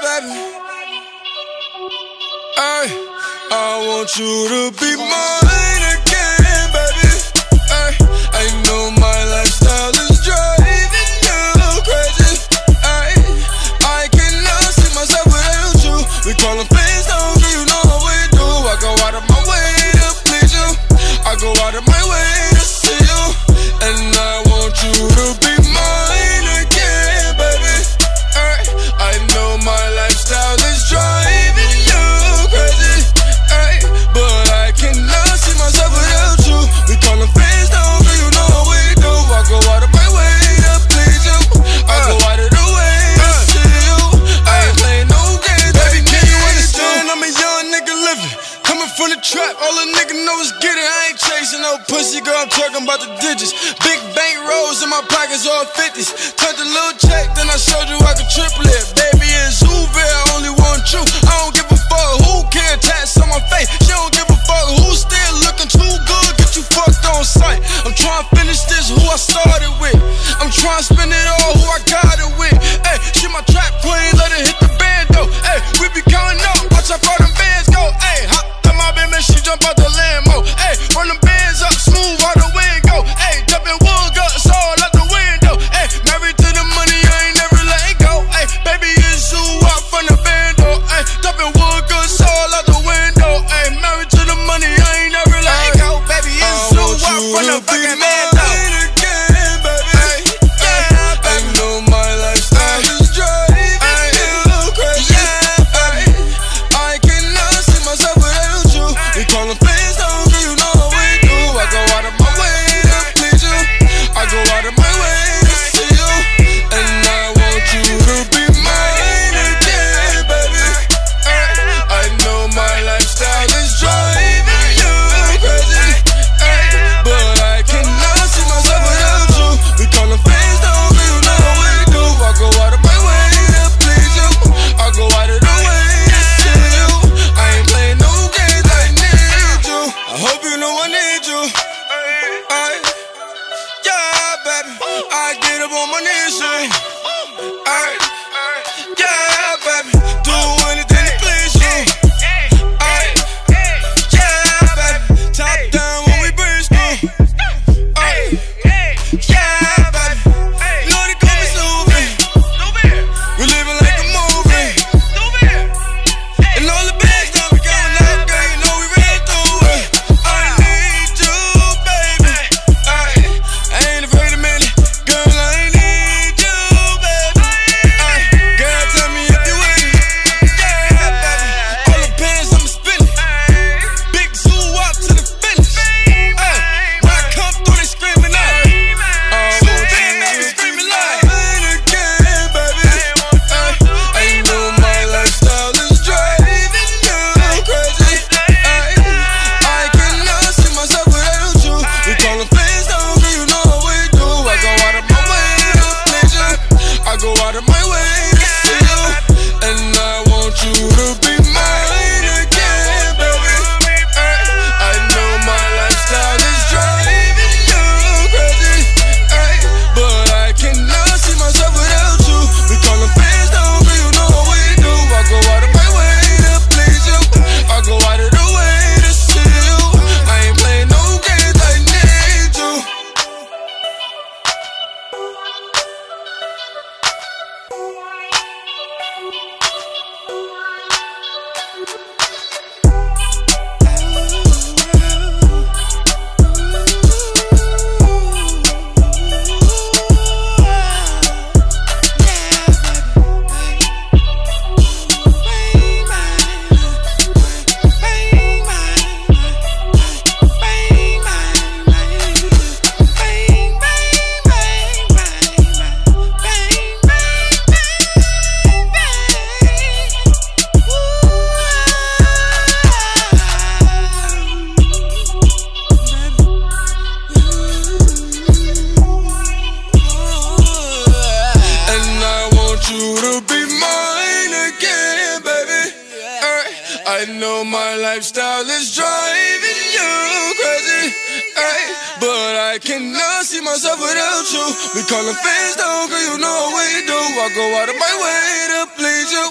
baby. hey, I want you to be mine. pussy girl, I'm talking about the digits. Big bank rolls in my pockets, all 50s. Cut the little check, then I showed you I could triple it. Baby, it's Uber, only want you. I don't give a fuck who can tax on my face. I know my lifestyle is driving you crazy, ay, but I cannot see myself without you. We call callin' fans though, girl, you know we do. I go out of my way to please you.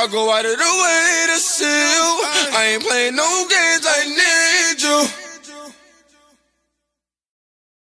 I go out of the way to see you. I ain't playing no games. I